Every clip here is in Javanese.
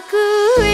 Aku wis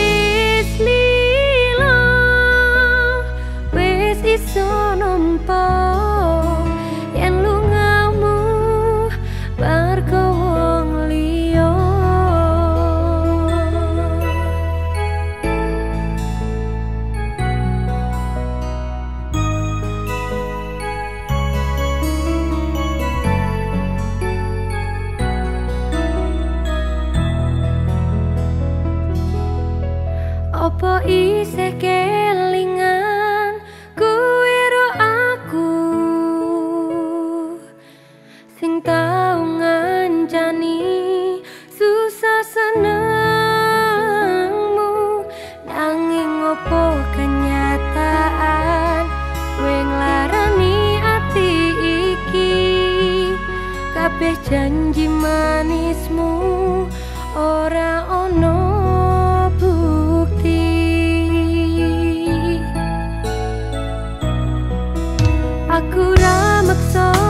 mu ora ono bukti. Aku ramakso